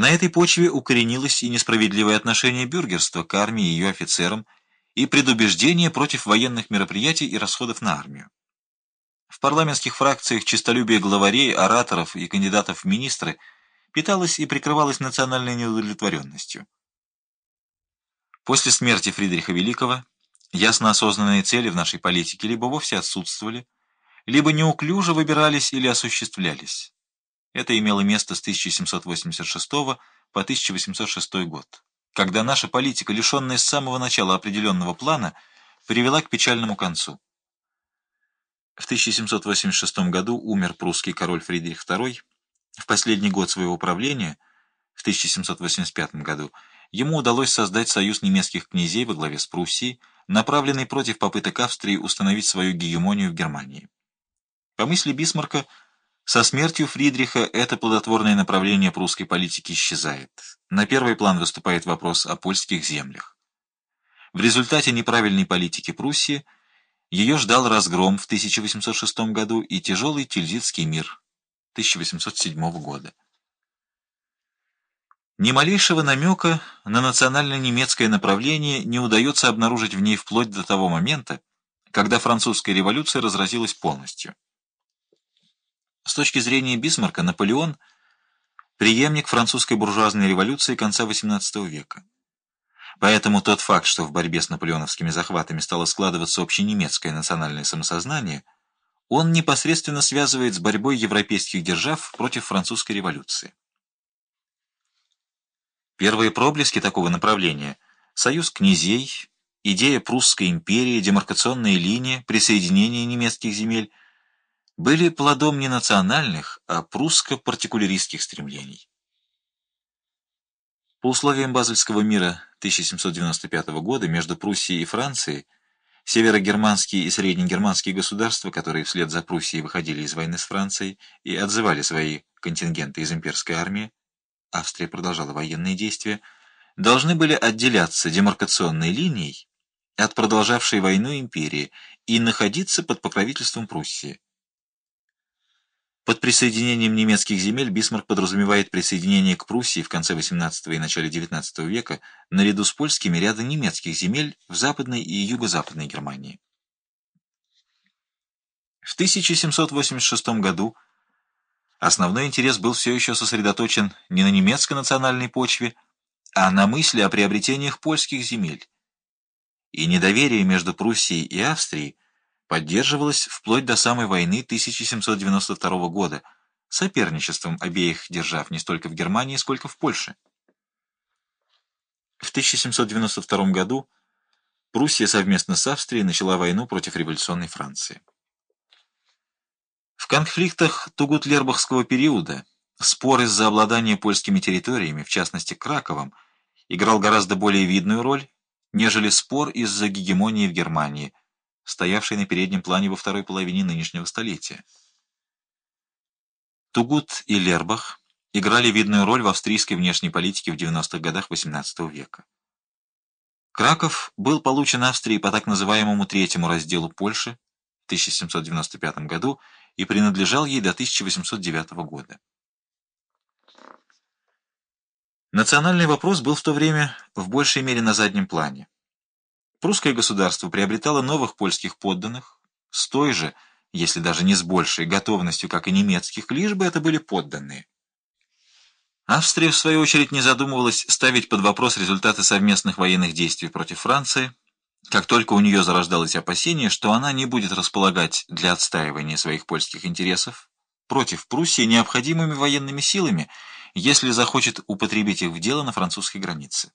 На этой почве укоренилось и несправедливое отношение бюргерства к армии и ее офицерам, и предубеждение против военных мероприятий и расходов на армию. В парламентских фракциях честолюбие главарей, ораторов и кандидатов в министры питалось и прикрывалось национальной неудовлетворенностью. После смерти Фридриха Великого ясно осознанные цели в нашей политике либо вовсе отсутствовали, либо неуклюже выбирались или осуществлялись. Это имело место с 1786 по 1806 год, когда наша политика, лишенная с самого начала определенного плана, привела к печальному концу. В 1786 году умер прусский король Фридрих II. В последний год своего правления, в 1785 году, ему удалось создать союз немецких князей во главе с Пруссией, направленный против попыток Австрии установить свою гегемонию в Германии. По мысли Бисмарка, со смертью Фридриха это плодотворное направление прусской политики исчезает. На первый план выступает вопрос о польских землях. В результате неправильной политики Пруссии ее ждал разгром в 1806 году и тяжелый Тильзитский мир 1807 года. Ни малейшего намека на национально-немецкое направление не удается обнаружить в ней вплоть до того момента, когда французская революция разразилась полностью. С точки зрения Бисмарка, Наполеон – преемник французской буржуазной революции конца XVIII века. Поэтому тот факт, что в борьбе с наполеоновскими захватами стало складываться общенемецкое национальное самосознание, он непосредственно связывает с борьбой европейских держав против французской революции. Первые проблески такого направления – союз князей, идея прусской империи, демаркационная линия, присоединение немецких земель – были плодом не национальных, а прусско-партикуляристских стремлений. По условиям Базельского мира 1795 года между Пруссией и Францией северогерманские и среднегерманские государства, которые вслед за Пруссией выходили из войны с Францией и отзывали свои контингенты из имперской армии, Австрия продолжала военные действия, должны были отделяться демаркационной линией от продолжавшей войну империи и находиться под покровительством Пруссии. Под присоединением немецких земель Бисмарк подразумевает присоединение к Пруссии в конце XVIII и начале XIX века наряду с польскими ряда немецких земель в Западной и Юго-Западной Германии. В 1786 году основной интерес был все еще сосредоточен не на немецкой национальной почве, а на мысли о приобретениях польских земель. И недоверие между Пруссией и Австрией поддерживалась вплоть до самой войны 1792 года, соперничеством обеих держав не столько в Германии, сколько в Польше. В 1792 году Пруссия совместно с Австрией начала войну против революционной Франции. В конфликтах Тугут-Лербахского периода спор из-за обладания польскими территориями, в частности Краковом, играл гораздо более видную роль, нежели спор из-за гегемонии в Германии – стоявшей на переднем плане во второй половине нынешнего столетия. Тугут и Лербах играли видную роль в австрийской внешней политике в 90-х годах XVIII века. Краков был получен Австрией по так называемому третьему разделу Польши в 1795 году и принадлежал ей до 1809 года. Национальный вопрос был в то время в большей мере на заднем плане. Прусское государство приобретало новых польских подданных с той же, если даже не с большей готовностью, как и немецких, лишь бы это были подданные. Австрия, в свою очередь, не задумывалась ставить под вопрос результаты совместных военных действий против Франции, как только у нее зарождалось опасение, что она не будет располагать для отстаивания своих польских интересов против Пруссии необходимыми военными силами, если захочет употребить их в дело на французской границе.